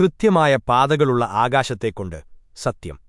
കൃത്യമായ പാതകളുള്ള ആകാശത്തെക്കൊണ്ട് സത്യം.